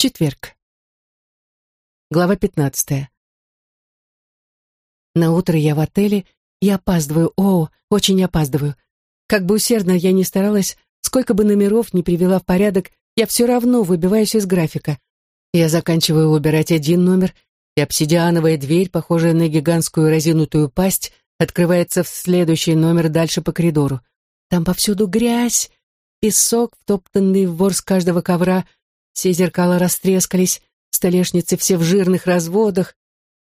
Четверг. Глава пятнадцатая. На утро я в отеле и опаздываю. О, очень опаздываю. Как бы усердно я ни старалась, сколько бы номеров ни привела в порядок, я все равно выбиваюсь из графика. Я заканчиваю убирать один номер, и обсидиановая дверь, похожая на гигантскую разинутую пасть, открывается в следующий номер дальше по коридору. Там повсюду грязь, песок, втоптанный в ворс каждого ковра — все зеркала растрескались, столешницы все в жирных разводах,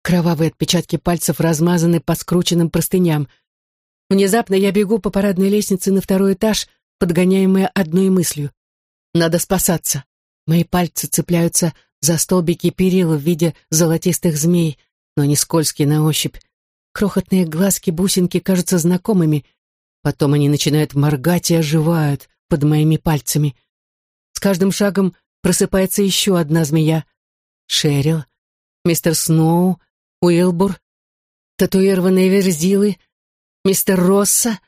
кровавые отпечатки пальцев размазаны по скрученным простыням. Внезапно я бегу по парадной лестнице на второй этаж, подгоняемая одной мыслью. Надо спасаться. Мои пальцы цепляются за столбики перил в виде золотистых змей, но они скользкие на ощупь. Крохотные глазки-бусинки кажутся знакомыми. Потом они начинают моргать и оживают под моими пальцами. С каждым шагом просыпается еще одна змея. Шерил, мистер Сноу, Уилбур, татуированные верзилы, мистер Росса,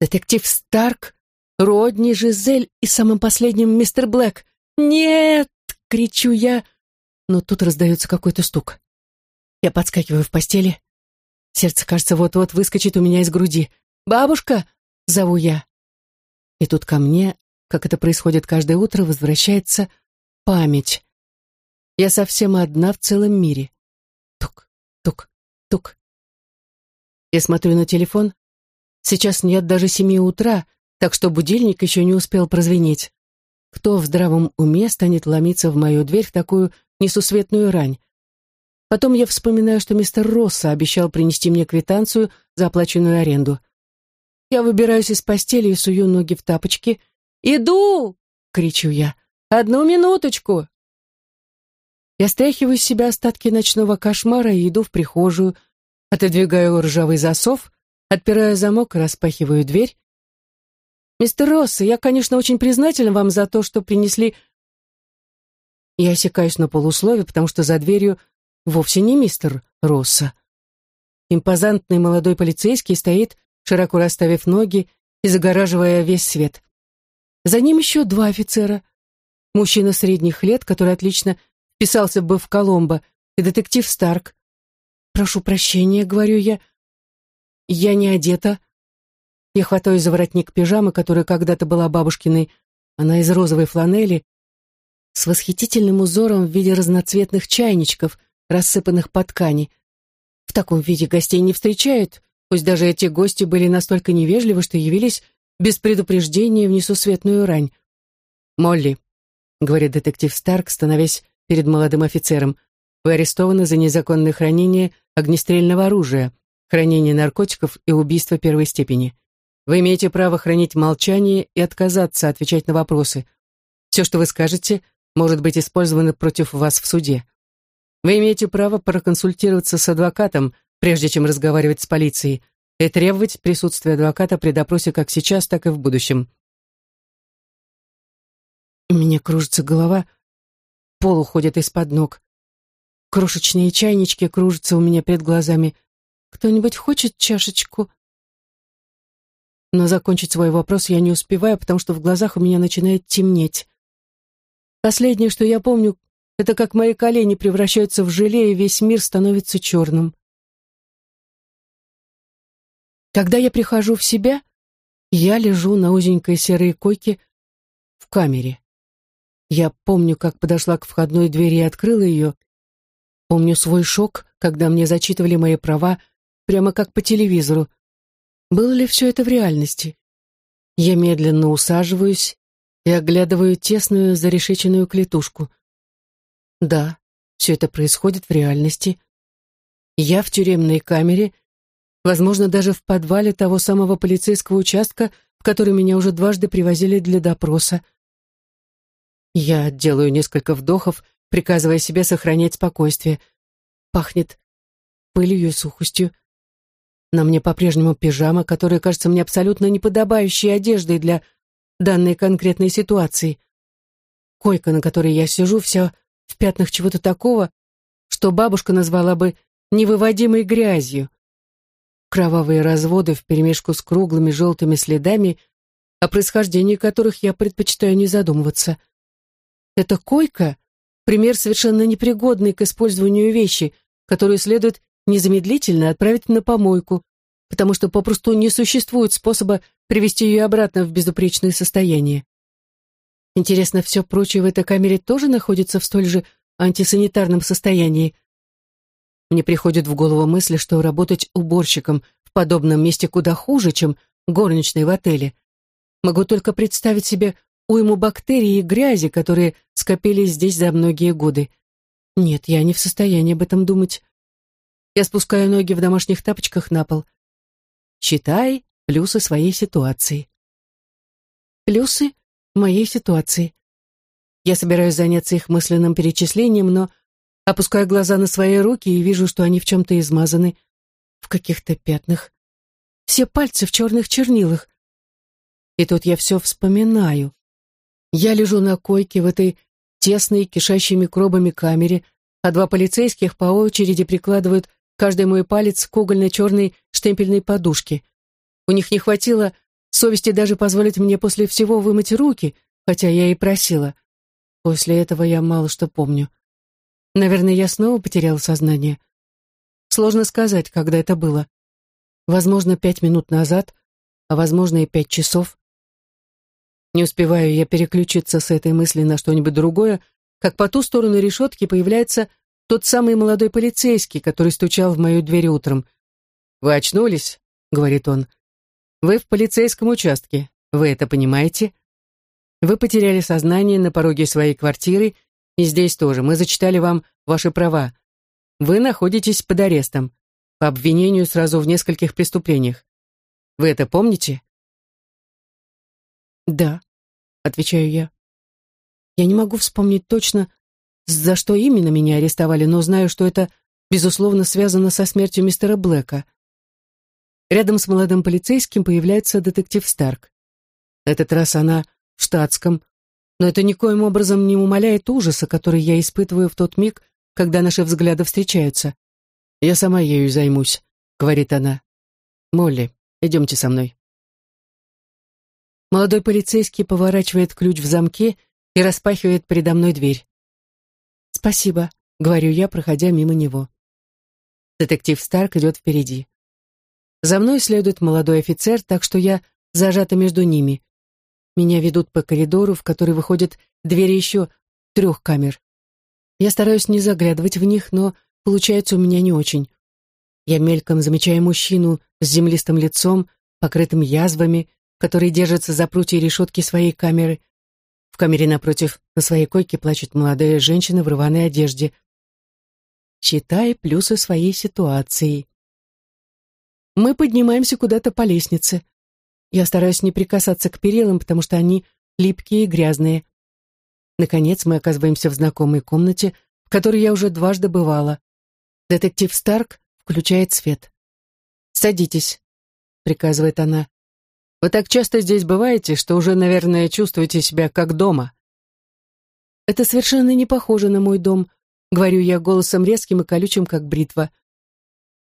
детектив Старк, Родни, Жизель и самым последним мистер Блэк. «Нет!» — кричу я, но тут раздается какой-то стук. Я подскакиваю в постели. Сердце, кажется, вот-вот выскочит у меня из груди. «Бабушка!» — зову я. И тут ко мне, как это происходит каждое утро, возвращается память. Я совсем одна в целом мире. Тук, тук, тук. Я смотрю на телефон. Сейчас нет даже семи утра, так что будильник еще не успел прозвенеть. Кто в здравом уме станет ломиться в мою дверь в такую несусветную рань? Потом я вспоминаю, что мистер Росса обещал принести мне квитанцию за оплаченную аренду. Я выбираюсь из постели и сую ноги в тапочки. «Иду!» — кричу я. Одну минуточку!» Я стряхиваю с себя остатки ночного кошмара и иду в прихожую, отодвигаю ржавый засов, отпираю замок и распахиваю дверь. «Мистер Росс, я, конечно, очень признательна вам за то, что принесли...» Я осекаюсь на полуслове, потому что за дверью вовсе не мистер Росса. Импозантный молодой полицейский стоит, широко расставив ноги и загораживая весь свет. За ним еще два офицера — мужчина средних лет, который отлично вписался бы в Коломбо, и детектив Старк. «Прошу прощения», — говорю я. «Я не одета». Я хватаю за воротник пижамы, которая когда-то была бабушкиной. Она из розовой фланели, с восхитительным узором в виде разноцветных чайничков, рассыпанных по ткани. В таком виде гостей не встречают, пусть даже эти гости были настолько невежливы, что явились без предупреждения в несусветную рань. «Молли, — говорит детектив Старк, становясь перед молодым офицером. «Вы арестованы за незаконное хранение огнестрельного оружия, хранение наркотиков и убийство первой степени. Вы имеете право хранить молчание и отказаться отвечать на вопросы. Все, что вы скажете, может быть использовано против вас в суде. Вы имеете право проконсультироваться с адвокатом, прежде чем разговаривать с полицией, и требовать присутствия адвоката при допросе как сейчас, так и в будущем. У меня кружится голова, пол уходит из-под ног. Крошечные чайнички кружатся у меня перед глазами. Кто-нибудь хочет чашечку? Но закончить свой вопрос я не успеваю, потому что в глазах у меня начинает темнеть. Последнее, что я помню, это как мои колени превращаются в желе, и весь мир становится черным. Когда я прихожу в себя, я лежу на узенькой серой койке в камере. Я помню, как подошла к входной двери и открыла ее. Помню свой шок, когда мне зачитывали мои права, прямо как по телевизору. Было ли все это в реальности? Я медленно усаживаюсь и оглядываю тесную зарешеченную клетушку. Да, все это происходит в реальности. Я в тюремной камере, возможно, даже в подвале того самого полицейского участка, в который меня уже дважды привозили для допроса. Я делаю несколько вдохов, приказывая себе сохранять спокойствие. Пахнет пылью и сухостью. На мне по-прежнему пижама, которая кажется мне абсолютно неподобающей одеждой для данной конкретной ситуации. Койка, на которой я сижу, вся в пятнах чего-то такого, что бабушка назвала бы невыводимой грязью. Кровавые разводы вперемешку с круглыми желтыми следами, о происхождении которых я предпочитаю не задумываться — эта койка пример совершенно непригодной к использованию вещи, которую следует незамедлительно отправить на помойку, потому что попросту не существует способа привести ее обратно в безупречное состояние. Интересно, все прочее в этой камере тоже находится в столь же антисанитарном состоянии. Мне приходит в голову мысль, что работать уборщиком в подобном месте куда хуже, чем горничной в отеле. Могу только представить себе уйму бактерий и грязи, которые скопились здесь за многие годы. Нет, я не в состоянии об этом думать. Я спускаю ноги в домашних тапочках на пол. Читай плюсы своей ситуации. Плюсы моей ситуации. Я собираюсь заняться их мысленным перечислением, но опускаю глаза на свои руки и вижу, что они в чем-то измазаны, в каких-то пятнах. Все пальцы в черных чернилах. И тут я все вспоминаю. Я лежу на койке в этой тесной, кишащей микробами камере, а два полицейских по очереди прикладывают каждый мой палец к угольно-черной штемпельной подушке. У них не хватило совести даже позволить мне после всего вымыть руки, хотя я и просила. После этого я мало что помню. Наверное, я снова потеряла сознание. Сложно сказать, когда это было. Возможно, пять минут назад, а возможно и пять часов. Не успеваю я переключиться с этой мысли на что-нибудь другое, как по ту сторону решетки появляется тот самый молодой полицейский, который стучал в мою дверь утром. «Вы очнулись?» — говорит он. «Вы в полицейском участке. Вы это понимаете? Вы потеряли сознание на пороге своей квартиры, и здесь тоже. Мы зачитали вам ваши права. Вы находитесь под арестом по обвинению сразу в нескольких преступлениях. Вы это помните?» «Да», — отвечаю я. «Я не могу вспомнить точно, за что именно меня арестовали, но знаю, что это, безусловно, связано со смертью мистера Блэка. Рядом с молодым полицейским появляется детектив Старк. На этот раз она в штатском, но это никоим образом не умаляет ужаса, который я испытываю в тот миг, когда наши взгляды встречаются. «Я сама ею займусь», — говорит она. «Молли, идемте со мной». Молодой полицейский поворачивает ключ в замке и распахивает передо мной дверь. «Спасибо», — говорю я, проходя мимо него. Детектив Старк идет впереди. За мной следует молодой офицер, так что я зажата между ними. Меня ведут по коридору, в который выходят двери еще трех камер. Я стараюсь не заглядывать в них, но получается у меня не очень. Я мельком замечаю мужчину с землистым лицом, покрытым язвами, который держится за прутья решетки своей камеры, в камере напротив на своей койке плачет молодая женщина в рваной одежде. Читай плюсы своей ситуации. Мы поднимаемся куда-то по лестнице. Я стараюсь не прикасаться к перилам, потому что они липкие и грязные. Наконец мы оказываемся в знакомой комнате, в которой я уже дважды бывала. Детектив Старк включает свет. «Садитесь», — приказывает она. Вы так часто здесь бываете, что уже, наверное, чувствуете себя как дома. Это совершенно не похоже на мой дом, говорю я голосом резким и колючим, как бритва.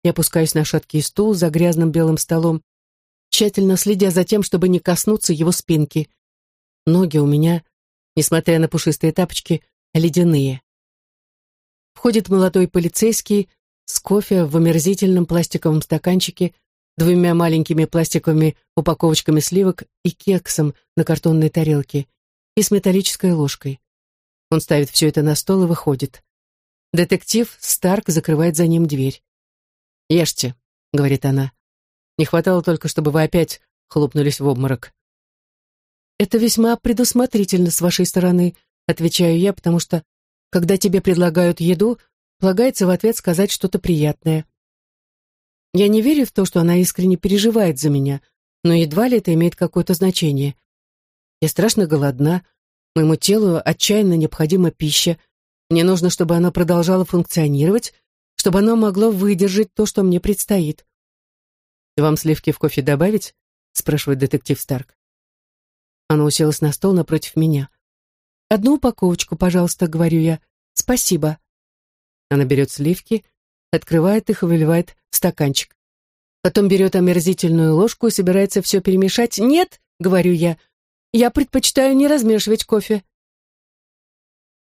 Я опускаюсь на шаткий стул за грязным белым столом, тщательно следя за тем, чтобы не коснуться его спинки. Ноги у меня, несмотря на пушистые тапочки, ледяные. Входит молодой полицейский с кофе в омерзительном пластиковом стаканчике, двумя маленькими пластиковыми упаковочками сливок и кексом на картонной тарелке и с металлической ложкой. Он ставит все это на стол и выходит. Детектив Старк закрывает за ним дверь. «Ешьте», — говорит она. «Не хватало только, чтобы вы опять хлопнулись в обморок». «Это весьма предусмотрительно с вашей стороны», — отвечаю я, потому что, когда тебе предлагают еду, полагается в ответ сказать что-то приятное. Я не верю в то, что она искренне переживает за меня, но едва ли это имеет какое-то значение. Я страшно голодна, моему телу отчаянно необходима пища, мне нужно, чтобы она продолжала функционировать, чтобы она могла выдержать то, что мне предстоит. «Вам сливки в кофе добавить?» — спрашивает детектив Старк. Она уселась на стол напротив меня. «Одну упаковочку, пожалуйста», — говорю я. «Спасибо». Она берет сливки, открывает их и выливает в стаканчик. Потом берет омерзительную ложку и собирается все перемешать. «Нет», — говорю я, — «я предпочитаю не размешивать кофе».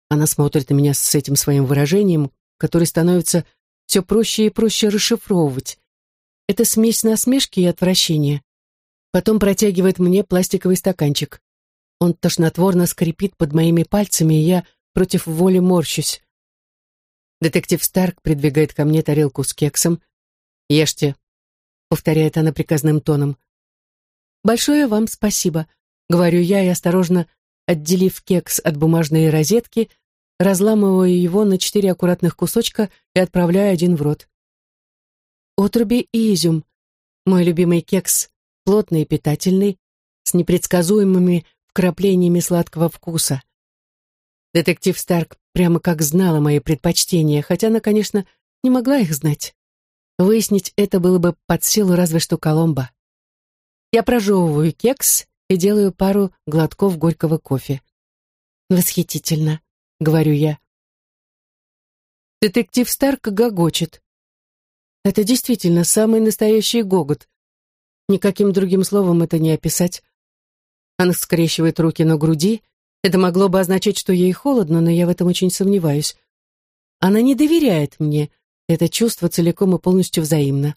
Она смотрит на меня с этим своим выражением, которое становится все проще и проще расшифровывать. Это смесь насмешки и отвращения. Потом протягивает мне пластиковый стаканчик. Он тошнотворно скрипит под моими пальцами, и я против воли морщусь. Детектив Старк придвигает ко мне тарелку с кексом. «Ешьте», — повторяет она приказным тоном. «Большое вам спасибо», — говорю я и осторожно, отделив кекс от бумажной розетки, разламываю его на четыре аккуратных кусочка и отправляю один в рот. Отруби и изюм. Мой любимый кекс, плотный и питательный, с непредсказуемыми вкраплениями сладкого вкуса. Детектив Старк прямо как знала мои предпочтения, хотя она, конечно, не могла их знать. Выяснить это было бы под силу разве что Коломбо. Я прожевываю кекс и делаю пару глотков горького кофе. «Восхитительно», — говорю я. Детектив Старк гогочет. Это действительно самый настоящий гогот. Никаким другим словом это не описать. Она скрещивает руки на груди это могло бы означать, что ей холодно, но я в этом очень сомневаюсь. Она не доверяет мне. Это чувство целиком и полностью взаимно.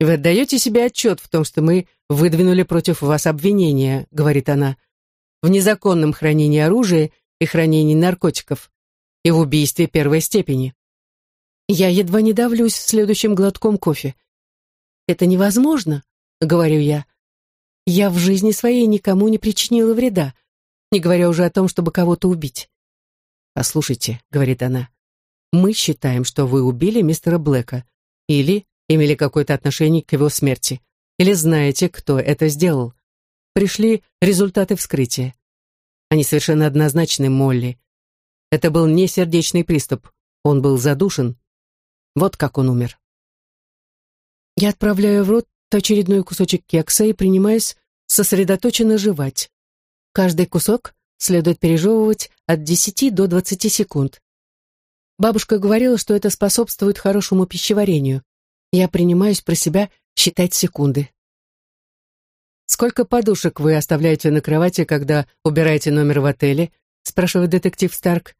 «Вы отдаете себе отчет в том, что мы выдвинули против вас обвинения», — говорит она, «в незаконном хранении оружия и хранении наркотиков и в убийстве первой степени». Я едва не давлюсь следующим глотком кофе. «Это невозможно», — говорю я. «Я в жизни своей никому не причинила вреда не говоря уже о том, чтобы кого-то убить. «Послушайте», — говорит она, — «мы считаем, что вы убили мистера Блэка или имели какое-то отношение к его смерти, или знаете, кто это сделал. Пришли результаты вскрытия. Они совершенно однозначны, Молли. Это был не сердечный приступ, он был задушен. Вот как он умер». Я отправляю в рот очередной кусочек кекса и принимаюсь сосредоточенно жевать. Каждый кусок следует пережевывать от 10 до 20 секунд. Бабушка говорила, что это способствует хорошему пищеварению. Я принимаюсь про себя считать секунды. «Сколько подушек вы оставляете на кровати, когда убираете номер в отеле?» спрашивает детектив Старк.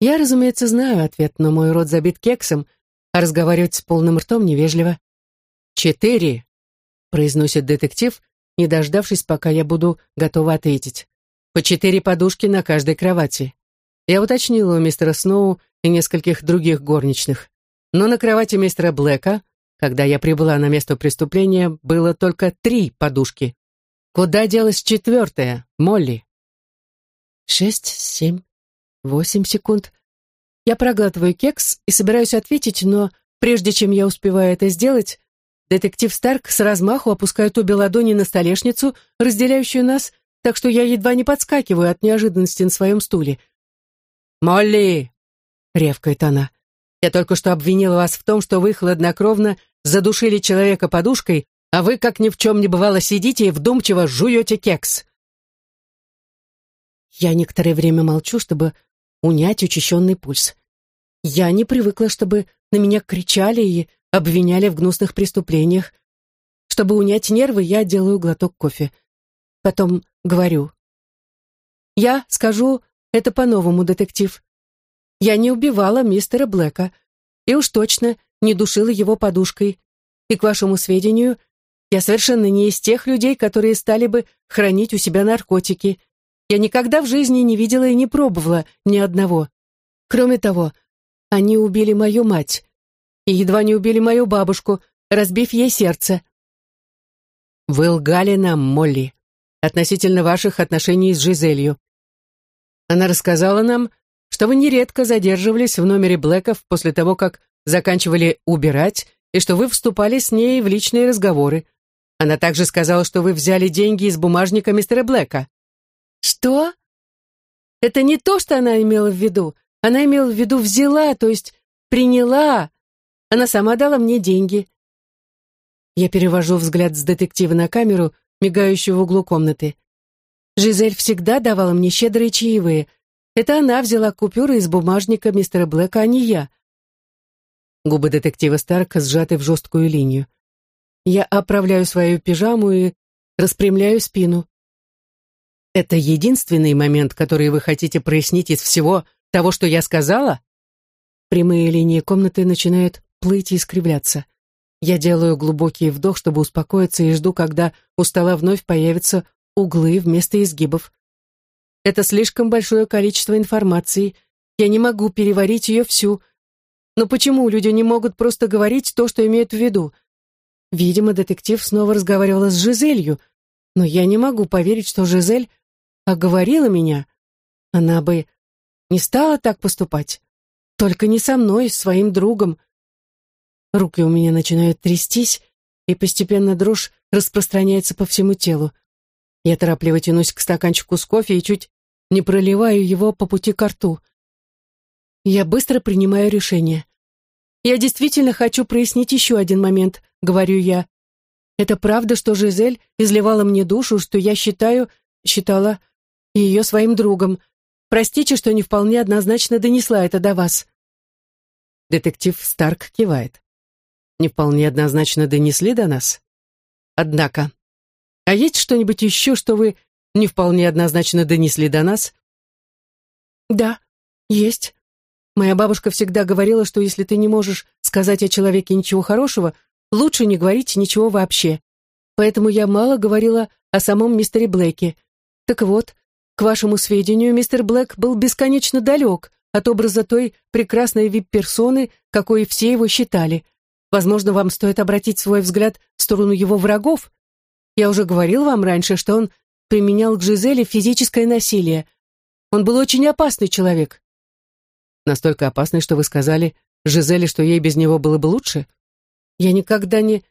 Я, разумеется, знаю ответ, но мой рот забит кексом, а разговаривать с полным ртом невежливо. «Четыре», — произносит детектив, не дождавшись, пока я буду готова ответить. По четыре подушки на каждой кровати. Я уточнила у мистера Сноу и нескольких других горничных. Но на кровати мистера Блэка, когда я прибыла на место преступления, было только три подушки. Куда делась четвертая, Молли? Шесть, семь, восемь секунд. Я проглатываю кекс и собираюсь ответить, но прежде чем я успеваю это сделать, Детектив Старк с размаху опускает обе ладони на столешницу, разделяющую нас, так что я едва не подскакиваю от неожиданности на своем стуле. «Молли!» — ревкает она. «Я только что обвинила вас в том, что вы хладнокровно задушили человека подушкой, а вы, как ни в чем не бывало, сидите и вдумчиво жуете кекс». Я некоторое время молчу, чтобы унять учащенный пульс. Я не привыкла, чтобы на меня кричали и обвиняли в гнусных преступлениях. Чтобы унять нервы, я делаю глоток кофе. Потом говорю. Я скажу это по-новому, детектив. Я не убивала мистера Блэка. И уж точно не душила его подушкой. И, к вашему сведению, я совершенно не из тех людей, которые стали бы хранить у себя наркотики. Я никогда в жизни не видела и не пробовала ни одного. Кроме того, они убили мою мать, и едва не убили мою бабушку, разбив ей сердце. Вы лгали нам, Молли, относительно ваших отношений с Жизелью. Она рассказала нам, что вы нередко задерживались в номере Блэков после того, как заканчивали убирать, и что вы вступали с ней в личные разговоры. Она также сказала, что вы взяли деньги из бумажника мистера Блэка. Что? Это не то, что она имела в виду. Она имела в виду взяла, то есть приняла, она сама дала мне деньги. Я перевожу взгляд с детектива на камеру, мигающую в углу комнаты. Жизель всегда давала мне щедрые чаевые. Это она взяла купюры из бумажника мистера Блэка, а не я. Губы детектива Старка сжаты в жесткую линию. Я оправляю свою пижаму и распрямляю спину. Это единственный момент, который вы хотите прояснить из всего того, что я сказала? Прямые линии комнаты начинают плыть и искривляться. Я делаю глубокий вдох, чтобы успокоиться, и жду, когда у стола вновь появятся углы вместо изгибов. Это слишком большое количество информации. Я не могу переварить ее всю. Но почему люди не могут просто говорить то, что имеют в виду? Видимо, детектив снова разговаривала с Жизелью, но я не могу поверить, что Жизель оговорила меня. Она бы не стала так поступать. Только не со мной, с своим другом. Руки у меня начинают трястись, и постепенно дрожь распространяется по всему телу. Я торопливо тянусь к стаканчику с кофе и чуть не проливаю его по пути к рту. Я быстро принимаю решение. Я действительно хочу прояснить еще один момент, говорю я. Это правда, что Жизель изливала мне душу, что я считаю, считала ее своим другом. Простите, что не вполне однозначно донесла это до вас. Детектив Старк кивает. Не вполне однозначно донесли до нас. Однако, а есть что-нибудь еще, что вы не вполне однозначно донесли до нас? Да, есть. Моя бабушка всегда говорила, что если ты не можешь сказать о человеке ничего хорошего, лучше не говорить ничего вообще. Поэтому я мало говорила о самом мистере Блэке. Так вот, к вашему сведению, мистер Блэк был бесконечно далек от образа той прекрасной вип-персоны, какой все его считали. Возможно, вам стоит обратить свой взгляд в сторону его врагов, я уже говорил вам раньше, что он применял к Жизели физическое насилие. Он был очень опасный человек. Настолько опасный, что вы сказали Жизели, что ей без него было бы лучше? Я никогда не...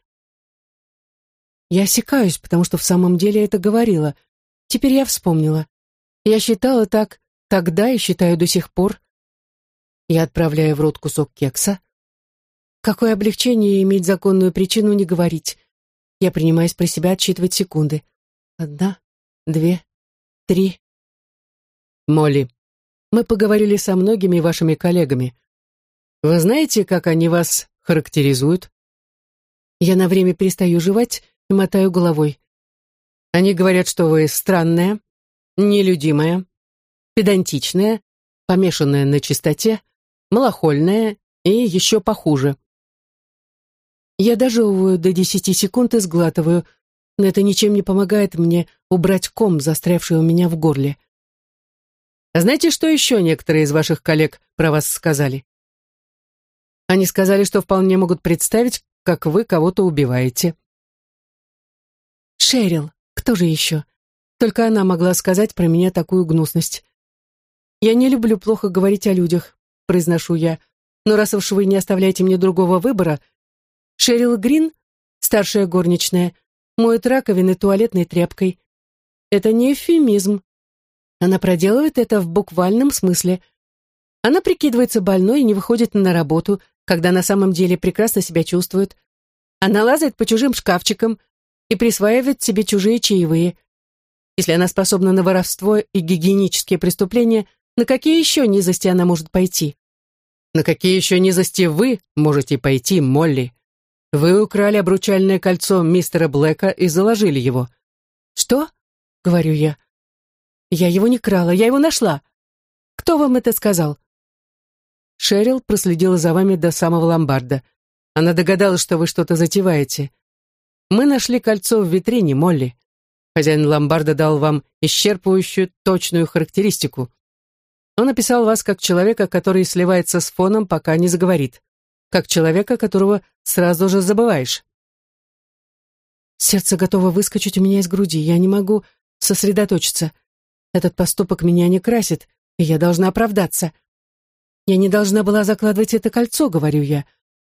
Я осекаюсь, потому что в самом деле это говорила. Теперь я вспомнила. Я считала так тогда и считаю до сих пор. Я отправляю в рот кусок кекса. Какое облегчение иметь законную причину не говорить. Я принимаюсь про себя отсчитывать секунды. Одна, две, три. Молли, мы поговорили со многими вашими коллегами. Вы знаете, как они вас характеризуют? Я на время перестаю жевать и мотаю головой. Они говорят, что вы странная, нелюдимая, педантичная, помешанная на чистоте, малохольная и еще похуже. Я дожевываю до десяти секунд и сглатываю, но это ничем не помогает мне убрать ком, застрявший у меня в горле. А знаете, что еще некоторые из ваших коллег про вас сказали? Они сказали, что вполне могут представить, как вы кого-то убиваете. Шерил, кто же еще? Только она могла сказать про меня такую гнусность. Я не люблю плохо говорить о людях, произношу я, но раз уж вы не оставляете мне другого выбора, Шерил Грин, старшая горничная, моет раковины туалетной тряпкой. Это не эвфемизм. Она проделывает это в буквальном смысле. Она прикидывается больной и не выходит на работу, когда на самом деле прекрасно себя чувствует. Она лазает по чужим шкафчикам и присваивает себе чужие чаевые. Если она способна на воровство и гигиенические преступления, на какие еще низости она может пойти? На какие еще низости вы можете пойти, Молли? Вы украли обручальное кольцо мистера Блэка и заложили его. Что? Говорю я. Я его не крала, я его нашла. Кто вам это сказал? Шерил проследила за вами до самого ломбарда. Она догадалась, что вы что-то затеваете. Мы нашли кольцо в витрине, Молли. Хозяин ломбарда дал вам исчерпывающую, точную характеристику. Он описал вас как человека, который сливается с фоном, пока не заговорит как человека, которого сразу же забываешь. Сердце готово выскочить у меня из груди, я не могу сосредоточиться. Этот поступок меня не красит, и я должна оправдаться. Я не должна была закладывать это кольцо, говорю я.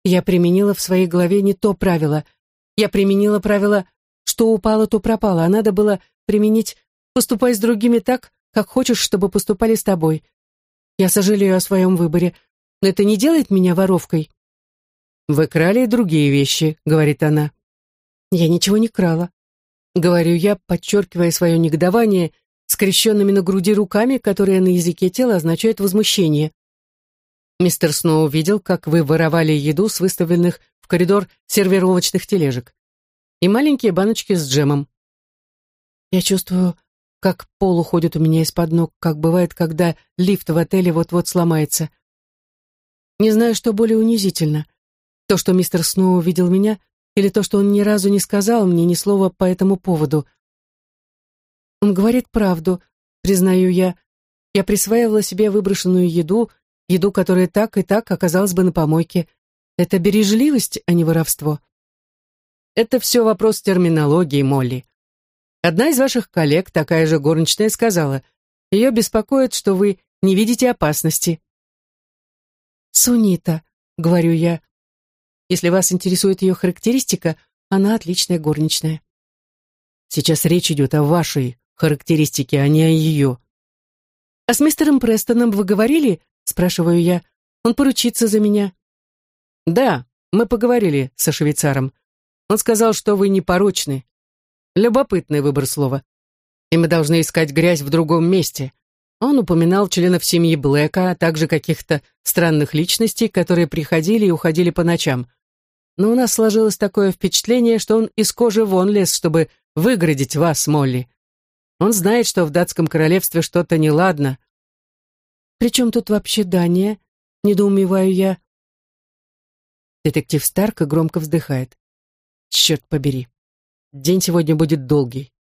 Я применила в своей голове не то правило. Я применила правило «что упало, то пропало», а надо было применить «поступай с другими так, как хочешь, чтобы поступали с тобой». Я сожалею о своем выборе, но это не делает меня воровкой. «Вы крали и другие вещи», — говорит она. «Я ничего не крала», — говорю я, подчеркивая свое негодование скрещенными на груди руками, которые на языке тела означают возмущение. Мистер Сноу видел, как вы воровали еду с выставленных в коридор сервировочных тележек и маленькие баночки с джемом. Я чувствую как пол уходит у меня из-под ног, как бывает, когда лифт в отеле вот-вот сломается. Не знаю, что более унизительно. То, что мистер Сноу увидел меня, или то, что он ни разу не сказал мне ни слова по этому поводу. Он говорит правду, признаю я. Я присваивала себе выброшенную еду, еду, которая так и так оказалась бы на помойке. Это бережливость, а не воровство. Это все вопрос терминологии, Молли. Одна из ваших коллег, такая же горничная, сказала, ее беспокоит, что вы не видите опасности. «Сунита», — говорю я. «Если вас интересует ее характеристика, она отличная горничная». Сейчас речь идет о вашей характеристике, а не о ее. «А с мистером Престоном вы говорили?» — спрашиваю я. «Он поручится за меня». «Да, мы поговорили со швейцаром. Он сказал, что вы непорочны. Любопытный выбор слова. И мы должны искать грязь в другом месте. Он упоминал членов семьи Блэка, а также каких-то странных личностей, которые приходили и уходили по ночам. Но у нас сложилось такое впечатление, что он из кожи вон лез, чтобы выградить вас, Молли. Он знает, что в датском королевстве что-то неладно. «При чем тут вообще Дания?» — недоумеваю я. Детектив Старк громко вздыхает. «Черт побери, день сегодня будет долгий».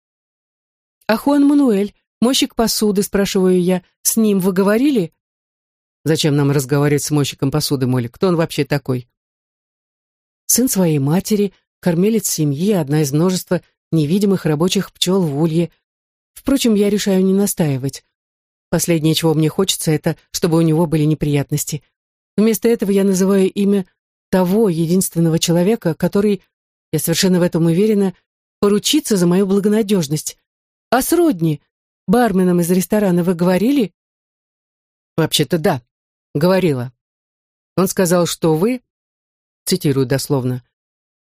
«А Хуан Мануэль, Мойщик посуды, спрашиваю я. С ним вы говорили? Зачем нам разговаривать с мойщиком посуды, Молли? Кто он вообще такой? Сын своей матери, кормилец семьи, одна из множества невидимых рабочих пчел в улье. Впрочем, я решаю не настаивать. Последнее, чего мне хочется, это чтобы у него были неприятности. Вместо этого я называю имя того единственного человека, который, я совершенно в этом уверена, поручится за мою благонадежность. А сродни, барменом из ресторана вы говорили?» «Вообще-то да, говорила. Он сказал, что вы, цитирую дословно,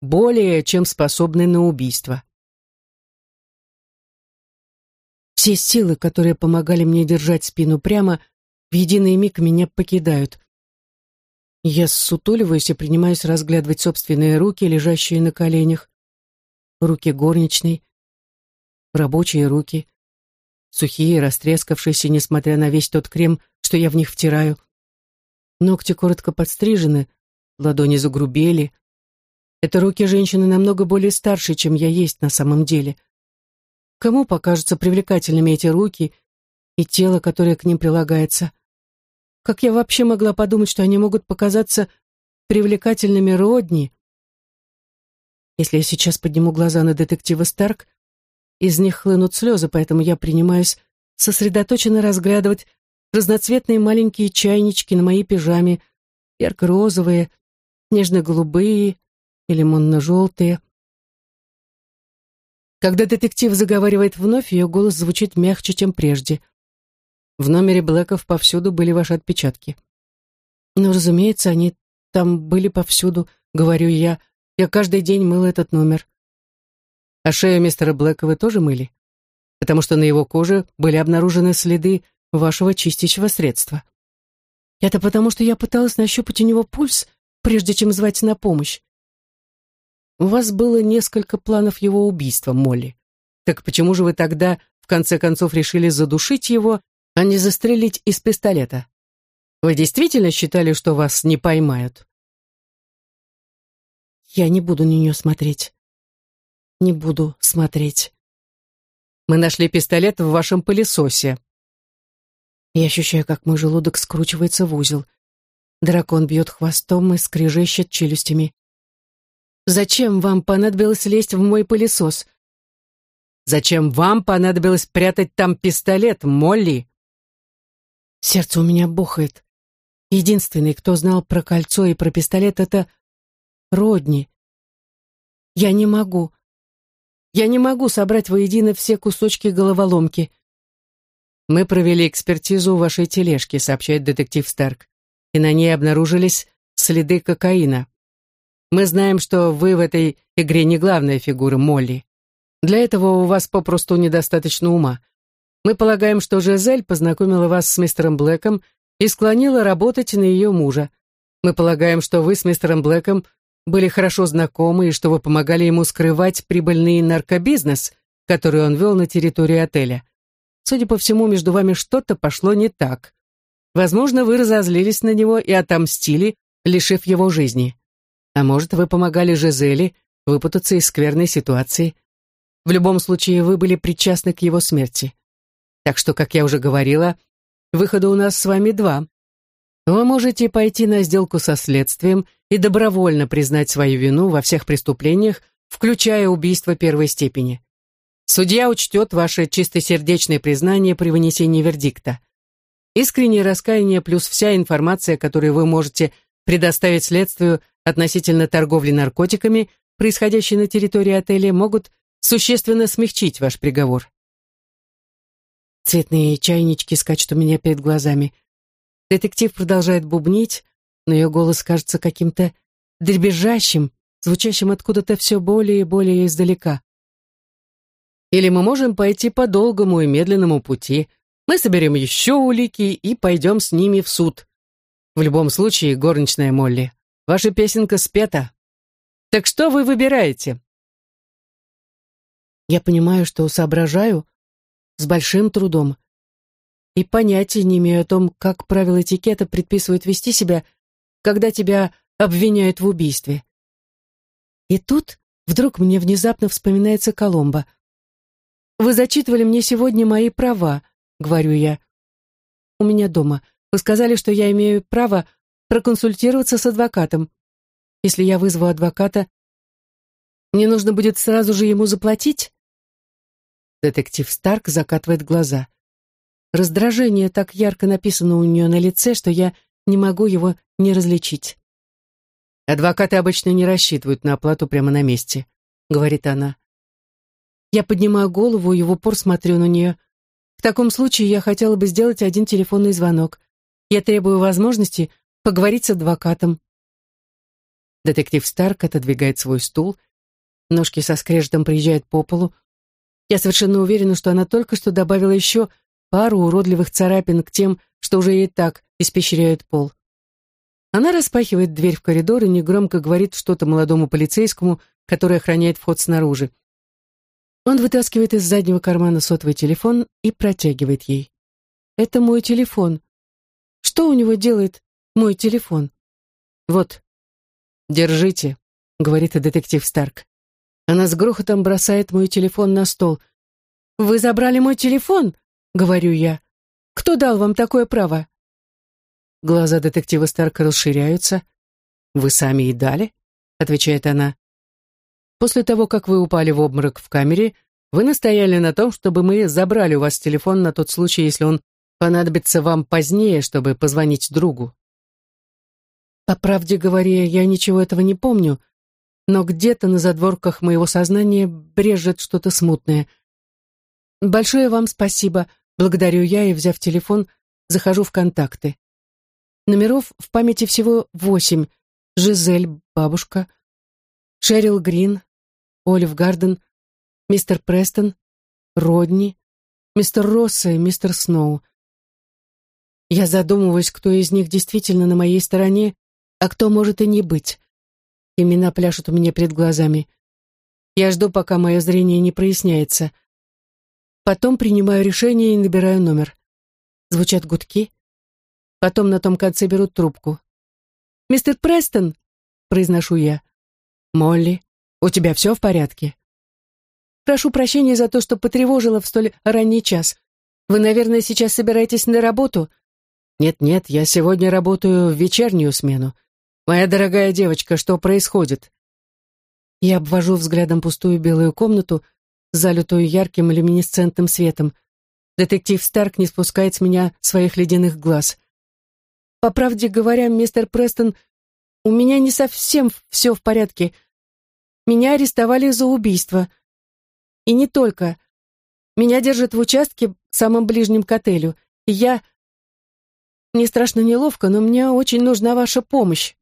более чем способны на убийство». Все силы, которые помогали мне держать спину прямо, в единый миг меня покидают. Я ссутуливаюсь и принимаюсь разглядывать собственные руки, лежащие на коленях. Руки горничной, рабочие руки, сухие, растрескавшиеся, несмотря на весь тот крем, что я в них втираю. Ногти коротко подстрижены, ладони загрубели. Это руки женщины намного более старше, чем я есть на самом деле. Кому покажутся привлекательными эти руки и тело, которое к ним прилагается? Как я вообще могла подумать, что они могут показаться привлекательными родни? Если я сейчас подниму глаза на детектива Старк, из них хлынут слезы, поэтому я принимаюсь сосредоточенно разглядывать разноцветные маленькие чайнички на моей пижаме, ярко-розовые, нежно-голубые и лимонно-желтые. Когда детектив заговаривает вновь, ее голос звучит мягче, чем прежде. В номере Блэков повсюду были ваши отпечатки. Ну, разумеется, они там были повсюду, говорю я. Я каждый день мыл этот номер. А шею мистера Блэка вы тоже мыли? Потому что на его коже были обнаружены следы вашего чистящего средства. Это потому, что я пыталась нащупать у него пульс, прежде чем звать на помощь. У вас было несколько планов его убийства, Молли. Так почему же вы тогда, в конце концов, решили задушить его, а не застрелить из пистолета? Вы действительно считали, что вас не поймают? Я не буду на нее смотреть не буду смотреть. Мы нашли пистолет в вашем пылесосе. Я ощущаю, как мой желудок скручивается в узел. Дракон бьет хвостом и скрежещет челюстями. «Зачем вам понадобилось лезть в мой пылесос?» «Зачем вам понадобилось прятать там пистолет, Молли?» Сердце у меня бухает. Единственный, кто знал про кольцо и про пистолет, это Родни. Я не могу. Я не могу собрать воедино все кусочки головоломки. Мы провели экспертизу вашей тележки, сообщает детектив Старк, и на ней обнаружились следы кокаина. Мы знаем, что вы в этой игре не главная фигура Молли. Для этого у вас попросту недостаточно ума. Мы полагаем, что Жизель познакомила вас с мистером Блэком и склонила работать на ее мужа. Мы полагаем, что вы с мистером Блэком были хорошо знакомы и что вы помогали ему скрывать прибыльный наркобизнес, который он вел на территории отеля. судя по всему, между вами что-то пошло не так. Возможно, вы разозлились на него и отомстили, лишив его жизни. А может, вы помогали Жизели выпутаться из скверной ситуации. В любом случае, вы были причастны к его смерти. Так что, как я уже говорила, выхода у нас с вами два. Вы можете пойти на сделку со следствием и добровольно признать свою вину во всех преступлениях, включая убийство первой степени. Судья учтет ваше чистосердечное признание при вынесении вердикта. Искреннее раскаяние плюс вся информация, которую вы можете предоставить следствию относительно торговли наркотиками, происходящей на территории отеля, могут существенно смягчить ваш приговор. Цветные чайнички скачут у меня перед глазами. Детектив продолжает бубнить, но ее голос кажется каким-то дребезжащим, звучащим откуда-то все более и более издалека. Или мы можем пойти по долгому и медленному пути. Мы соберем еще улики и пойдем с ними в суд. В любом случае, горничная Молли, ваша песенка спета. Так что вы выбираете? Я понимаю, что соображаю с большим трудом и понятия не имею о том, как правила этикета предписывают вести себя, когда тебя обвиняют в убийстве. И тут вдруг мне внезапно вспоминается Коломбо — «Вы зачитывали мне сегодня мои права», — говорю я. «У меня дома. Вы сказали, что я имею право проконсультироваться с адвокатом. Если я вызову адвоката, мне нужно будет сразу же ему заплатить?» Детектив Старк закатывает глаза. Раздражение так ярко написано у нее на лице, что я не могу его не различить. «Адвокаты обычно не рассчитывают на оплату прямо на месте», — говорит она. Я поднимаю голову и в упор смотрю на нее. В таком случае я хотела бы сделать один телефонный звонок. Я требую возможности поговорить с адвокатом. Детектив Старк отодвигает свой стул. Ножки со скрежетом приезжают по полу. Я совершенно уверена, что она только что добавила еще пару уродливых царапин к тем, что уже и так испещряют пол. Она распахивает дверь в коридор и негромко говорит что-то молодому полицейскому, который охраняет вход снаружи. Он вытаскивает из заднего кармана сотовый телефон и протягивает ей. «Это мой телефон. Что у него делает мой телефон?» «Вот, держите», — говорит детектив Старк. Она с грохотом бросает мой телефон на стол. «Вы забрали мой телефон?» — говорю я. «Кто дал вам такое право?» Глаза детектива Старка расширяются. «Вы сами и дали?» — отвечает она. После того, как вы упали в обморок в камере, вы настояли на том, чтобы мы забрали у вас телефон на тот случай, если он понадобится вам позднее, чтобы позвонить другу. По правде говоря, я ничего этого не помню, но где-то на задворках моего сознания брежет что-то смутное. Большое вам спасибо, благодарю я и, взяв телефон, захожу в контакты. Номеров в памяти всего восемь. Жизель, бабушка, Шерил Грин, Олив Гарден, мистер Престон, Родни, мистер Росса и мистер Сноу. Я задумываюсь, кто из них действительно на моей стороне, а кто может и не быть. Имена пляшут у меня перед глазами. Я жду, пока мое зрение не проясняется. Потом принимаю решение и набираю номер. Звучат гудки. Потом на том конце берут трубку. «Мистер Престон!» — произношу я. «Молли, у тебя все в порядке?» «Прошу прощения за то, что потревожила в столь ранний час. Вы, наверное, сейчас собираетесь на работу?» «Нет-нет, я сегодня работаю в вечернюю смену. Моя дорогая девочка, что происходит?» Я обвожу взглядом пустую белую комнату, залитую ярким люминесцентным светом. Детектив Старк не спускает с меня своих ледяных глаз. «По правде говоря, мистер Престон, у меня не совсем все в порядке. Меня арестовали за убийство. И не только. Меня держат в участке, самом ближнем к отелю. И я... Мне страшно неловко, но мне очень нужна ваша помощь.